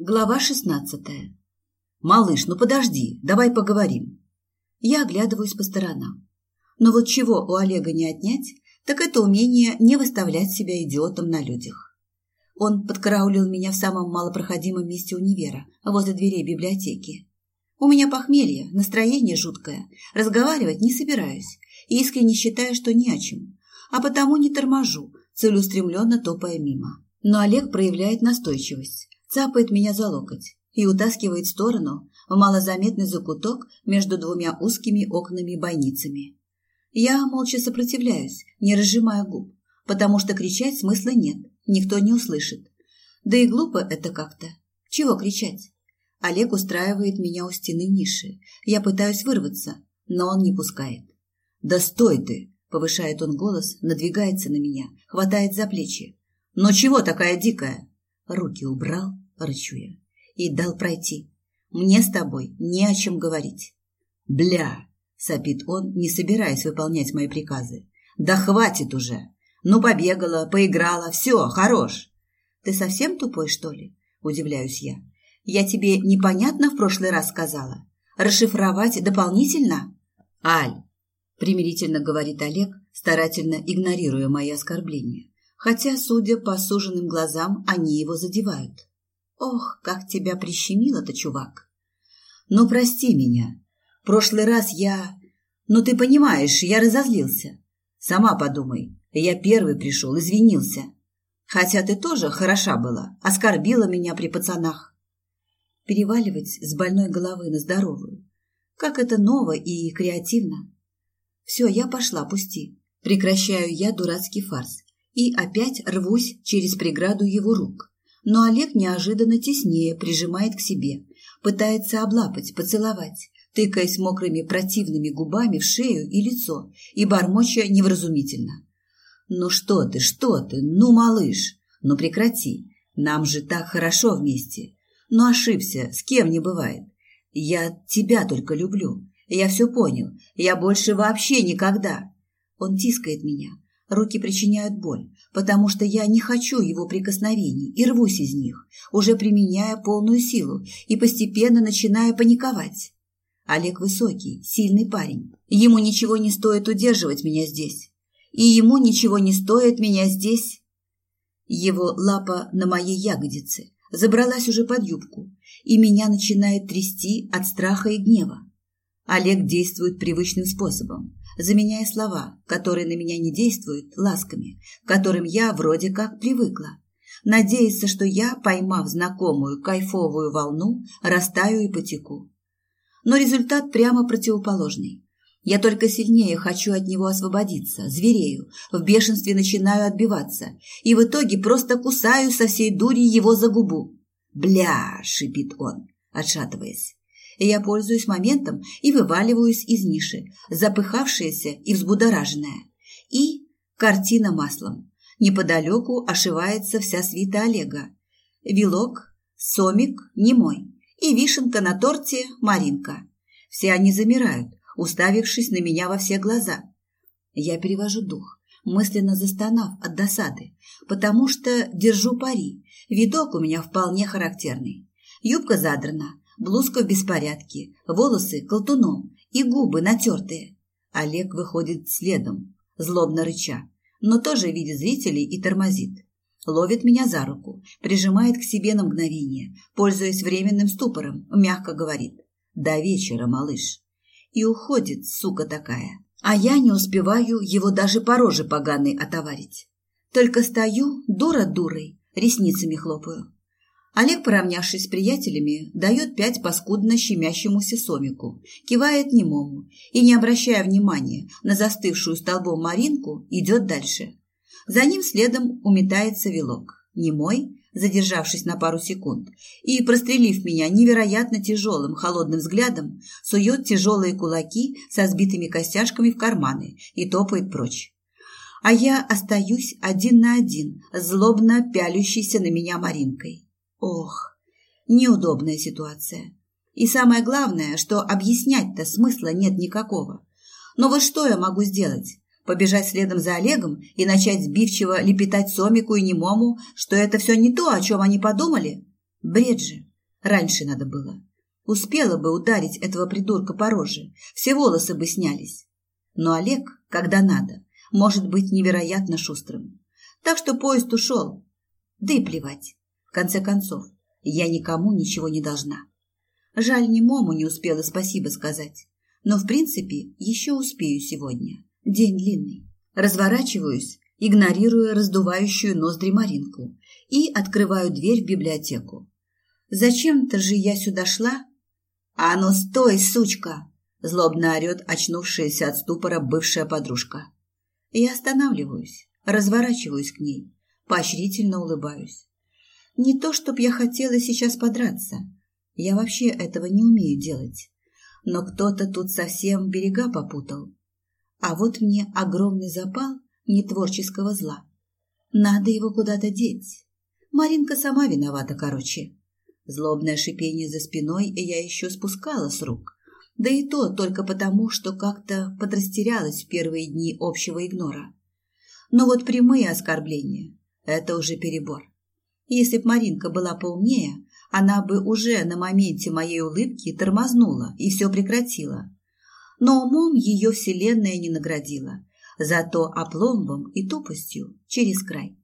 Глава шестнадцатая. «Малыш, ну подожди, давай поговорим». Я оглядываюсь по сторонам. Но вот чего у Олега не отнять, так это умение не выставлять себя идиотом на людях. Он подкараулил меня в самом малопроходимом месте универа, возле дверей библиотеки. У меня похмелье, настроение жуткое, разговаривать не собираюсь, искренне считаю, что не о чем, а потому не торможу, целеустремленно топая мимо. Но Олег проявляет настойчивость цапает меня за локоть и утаскивает в сторону в малозаметный закуток между двумя узкими окнами-бойницами. Я молча сопротивляюсь, не разжимая губ, потому что кричать смысла нет, никто не услышит. Да и глупо это как-то. Чего кричать? Олег устраивает меня у стены ниши. Я пытаюсь вырваться, но он не пускает. «Да стой ты!» – повышает он голос, надвигается на меня, хватает за плечи. «Но чего такая дикая?» Руки убрал, рычу я, и дал пройти. Мне с тобой не о чем говорить. Бля, сопит он, не собираясь выполнять мои приказы. Да хватит уже. Ну, побегала, поиграла, все, хорош. Ты совсем тупой, что ли? Удивляюсь я. Я тебе непонятно в прошлый раз сказала. Расшифровать дополнительно? Аль, примирительно говорит Олег, старательно игнорируя мои оскорбления хотя, судя по суженным глазам, они его задевают. Ох, как тебя прищемило-то, чувак. Ну, прости меня. Прошлый раз я... Ну, ты понимаешь, я разозлился. Сама подумай, я первый пришел, извинился. Хотя ты тоже хороша была, оскорбила меня при пацанах. Переваливать с больной головы на здоровую. Как это ново и креативно. Все, я пошла, пусти. Прекращаю я дурацкий фарс и опять рвусь через преграду его рук. Но Олег неожиданно теснее прижимает к себе, пытается облапать, поцеловать, тыкаясь мокрыми противными губами в шею и лицо и бормоча невразумительно. «Ну что ты, что ты, ну, малыш, ну прекрати, нам же так хорошо вместе. Ну ошибся, с кем не бывает. Я тебя только люблю, я все понял, я больше вообще никогда». Он тискает меня, Руки причиняют боль, потому что я не хочу его прикосновений и рвусь из них, уже применяя полную силу и постепенно начиная паниковать. Олег высокий, сильный парень. Ему ничего не стоит удерживать меня здесь. И ему ничего не стоит меня здесь. Его лапа на моей ягодице забралась уже под юбку, и меня начинает трясти от страха и гнева. Олег действует привычным способом заменяя слова, которые на меня не действуют, ласками, к которым я вроде как привыкла. Надеется, что я, поймав знакомую кайфовую волну, растаю и потеку. Но результат прямо противоположный. Я только сильнее хочу от него освободиться, зверею, в бешенстве начинаю отбиваться и в итоге просто кусаю со всей дури его за губу. «Бля!» – шипит он, отшатываясь я пользуюсь моментом и вываливаюсь из ниши, запыхавшаяся и взбудораженная. И картина маслом. Неподалеку ошивается вся свита Олега. Вилок, сомик, немой. И вишенка на торте Маринка. Все они замирают, уставившись на меня во все глаза. Я перевожу дух, мысленно застонав от досады, потому что держу пари. Видок у меня вполне характерный. Юбка задрана, блузка в беспорядке, волосы колтуном и губы натертые. Олег выходит следом, злобно рыча, но тоже видит зрителей и тормозит. Ловит меня за руку, прижимает к себе на мгновение, пользуясь временным ступором, мягко говорит «До вечера, малыш». И уходит, сука такая. А я не успеваю его даже по роже поганой отоварить. Только стою, дура дурой, ресницами хлопаю. Олег, поравнявшись с приятелями, дает пять паскудно щемящемуся сомику, кивает немому и, не обращая внимания на застывшую столбом Маринку, идет дальше. За ним следом уметается вилок. Немой, задержавшись на пару секунд и прострелив меня невероятно тяжелым холодным взглядом, сует тяжелые кулаки со сбитыми костяшками в карманы и топает прочь. А я остаюсь один на один, злобно пялющейся на меня Маринкой. Ох, неудобная ситуация. И самое главное, что объяснять-то смысла нет никакого. Но вот что я могу сделать? Побежать следом за Олегом и начать сбивчиво лепетать Сомику и Немому, что это все не то, о чем они подумали? Бред же. Раньше надо было. Успела бы ударить этого придурка по роже, все волосы бы снялись. Но Олег, когда надо, может быть невероятно шустрым. Так что поезд ушел. Да и плевать. В конце концов, я никому ничего не должна. Жаль, ни Мому не успела спасибо сказать. Но, в принципе, еще успею сегодня. День длинный. Разворачиваюсь, игнорируя раздувающую ноздри Маринку, и открываю дверь в библиотеку. Зачем-то же я сюда шла, «А ну стой, сучка!» – злобно орет очнувшаяся от ступора бывшая подружка. Я останавливаюсь, разворачиваюсь к ней, поощрительно улыбаюсь. Не то, чтоб я хотела сейчас подраться. Я вообще этого не умею делать. Но кто-то тут совсем берега попутал. А вот мне огромный запал нетворческого зла. Надо его куда-то деть. Маринка сама виновата, короче. Злобное шипение за спиной я еще спускала с рук. Да и то только потому, что как-то подрастерялась в первые дни общего игнора. Но вот прямые оскорбления – это уже перебор. Если б Маринка была поумнее, она бы уже на моменте моей улыбки тормознула и все прекратила. Но умом ее вселенная не наградила, зато опломбом и тупостью через край.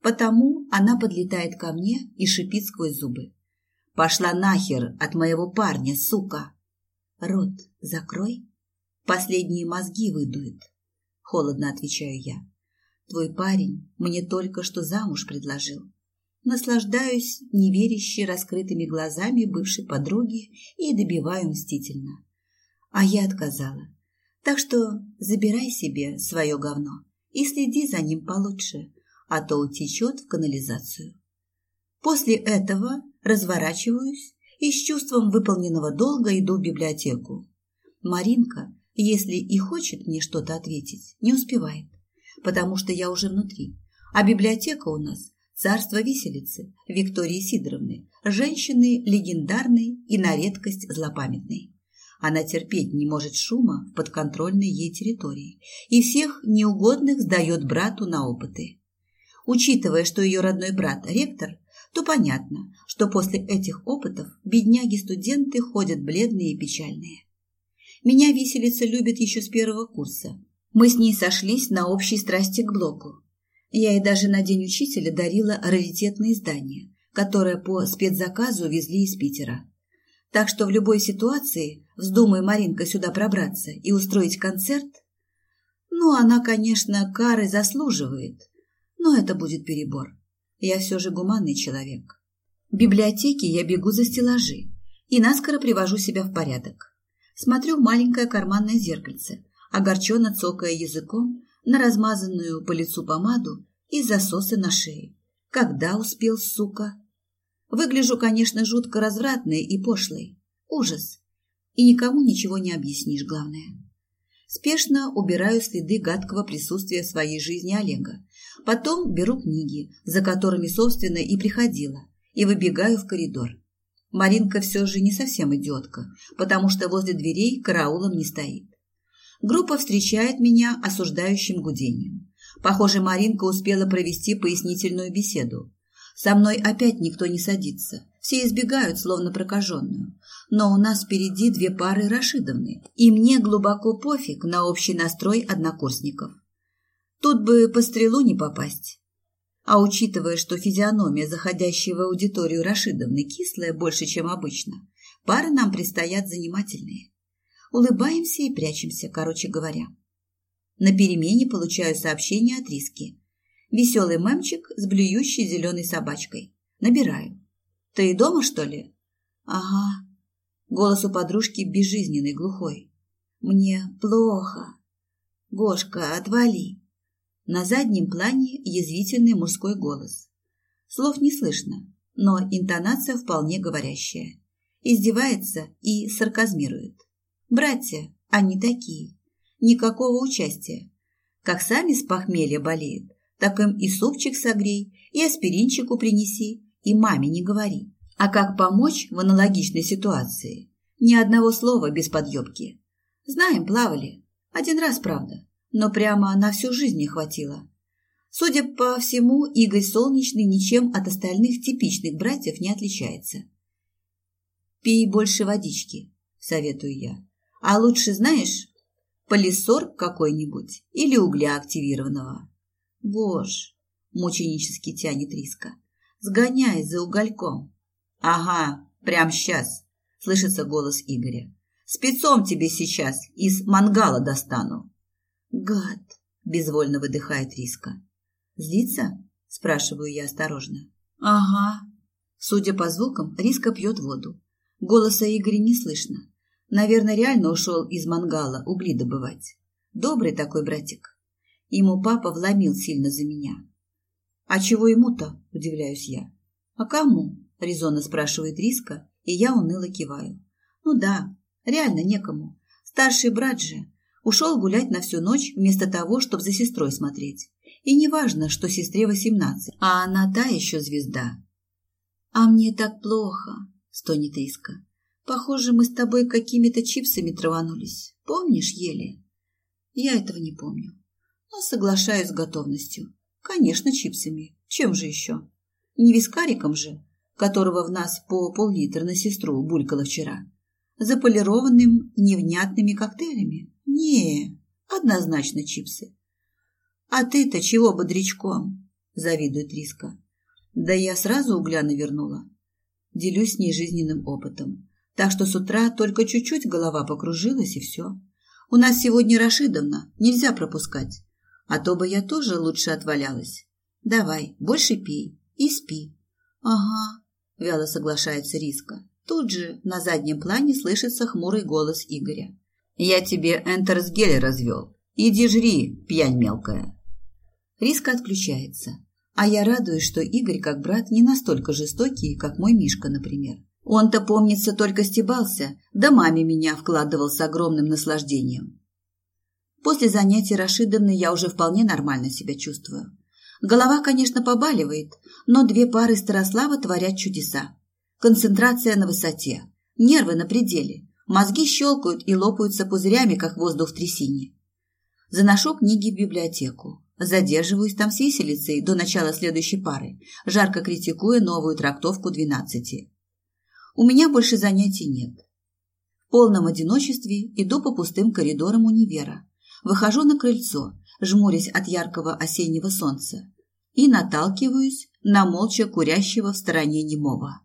Потому она подлетает ко мне и шипит сквозь зубы. Пошла нахер от моего парня, сука. Рот закрой. Последние мозги выдует. Холодно отвечаю я. Твой парень мне только что замуж предложил. Наслаждаюсь неверяще раскрытыми глазами бывшей подруги и добиваю мстительно. А я отказала. Так что забирай себе свое говно и следи за ним получше, а то утечет в канализацию. После этого разворачиваюсь и с чувством выполненного долга иду в библиотеку. Маринка, если и хочет мне что-то ответить, не успевает, потому что я уже внутри. А библиотека у нас – царство виселицы Виктории Сидоровны, женщины легендарной и на редкость злопамятной. Она терпеть не может шума в подконтрольной ей территории и всех неугодных сдает брату на опыты. Учитывая, что ее родной брат – ректор, то понятно, что после этих опытов бедняги-студенты ходят бледные и печальные. Меня виселица любит еще с первого курса. Мы с ней сошлись на общей страсти к блоку. Я ей даже на День учителя дарила раритетное издание, которое по спецзаказу везли из Питера. Так что в любой ситуации, вздумай Маринка сюда пробраться и устроить концерт, ну, она, конечно, кары заслуживает, но это будет перебор. Я все же гуманный человек. В библиотеке я бегу за стеллажи и наскоро привожу себя в порядок. Смотрю в маленькое карманное зеркальце, огорченно цокая языком на размазанную по лицу помаду и засосы на шее. Когда успел, сука? Выгляжу, конечно, жутко развратной и пошлой. Ужас. И никому ничего не объяснишь, главное. Спешно убираю следы гадкого присутствия в своей жизни Олега Потом беру книги, за которыми, собственно, и приходила, и выбегаю в коридор. Маринка все же не совсем идиотка, потому что возле дверей караулом не стоит. Группа встречает меня осуждающим гудением. Похоже, Маринка успела провести пояснительную беседу. Со мной опять никто не садится. Все избегают, словно прокаженную. Но у нас впереди две пары Рашидовны, и мне глубоко пофиг на общий настрой однокурсников. Тут бы по стрелу не попасть. А учитывая, что физиономия заходящей в аудиторию Рашидовны кислая больше, чем обычно, пары нам предстоят занимательные. Улыбаемся и прячемся, короче говоря. На перемене получаю сообщение от Риски. Веселый мамчик с блюющей зеленой собачкой. Набираю. «Ты дома, что ли?» «Ага». Голос у подружки безжизненный, глухой. «Мне плохо. Гошка, отвали. На заднем плане язвительный мужской голос. Слов не слышно, но интонация вполне говорящая. Издевается и сарказмирует. Братья, они такие. Никакого участия. Как сами с похмелья болеют, так им и супчик согрей, и аспиринчику принеси, и маме не говори. А как помочь в аналогичной ситуации? Ни одного слова без подъебки. Знаем, плавали. Один раз, правда но прямо на всю жизнь не хватило. Судя по всему, Игорь Солнечный ничем от остальных типичных братьев не отличается. Пей больше водички, советую я. А лучше, знаешь, полисор какой-нибудь или угля активированного. Боже, мученически тянет Риска. Сгоняй за угольком. Ага, прям сейчас, слышится голос Игоря. Спецом тебе сейчас из мангала достану. Гад, безвольно выдыхает Риска. Злится? Спрашиваю я осторожно. Ага. Судя по звукам, Риска пьет воду. Голоса Игоря не слышно. Наверное, реально ушел из мангала угли добывать. Добрый такой братик. Ему папа вломил сильно за меня. А чего ему-то, удивляюсь я. А кому? Резонно спрашивает Риска, и я уныло киваю. Ну да, реально некому. Старший брат же ушел гулять на всю ночь вместо того, чтобы за сестрой смотреть. И не важно, что сестре восемнадцать, а она та еще звезда. «А мне так плохо», — стонет Иска. «Похоже, мы с тобой какими-то чипсами траванулись. Помнишь, еле?» «Я этого не помню. Но соглашаюсь с готовностью. Конечно, чипсами. Чем же еще? Не вискариком же, которого в нас по пол-литра на сестру булькало вчера. Заполированным невнятными коктейлями. Не, однозначно чипсы. «А ты-то чего бодрячком?» – завидует Риска. «Да я сразу угля навернула. Делюсь с ней жизненным опытом. Так что с утра только чуть-чуть голова покружилась, и все. У нас сегодня Рашидовна, нельзя пропускать. А то бы я тоже лучше отвалялась. Давай, больше пей и спи». «Ага», – вяло соглашается Риска. Тут же на заднем плане слышится хмурый голос Игоря. «Я тебе энтерсгель развел. Иди жри, пьянь мелкая». Риска отключается. А я радуюсь, что Игорь, как брат, не настолько жестокий, как мой Мишка, например. Он-то, помнится, только стебался, да маме меня вкладывал с огромным наслаждением. После занятий Рашидовны я уже вполне нормально себя чувствую. Голова, конечно, побаливает, но две пары Старослава творят чудеса. Концентрация на высоте, нервы на пределе, мозги щелкают и лопаются пузырями, как воздух в трясине. Заношу книги в библиотеку. Задерживаюсь там с виселицей до начала следующей пары, жарко критикуя новую трактовку двенадцати. У меня больше занятий нет. В полном одиночестве иду по пустым коридорам универа. Выхожу на крыльцо, жмурясь от яркого осеннего солнца, и наталкиваюсь на молча курящего в стороне немого.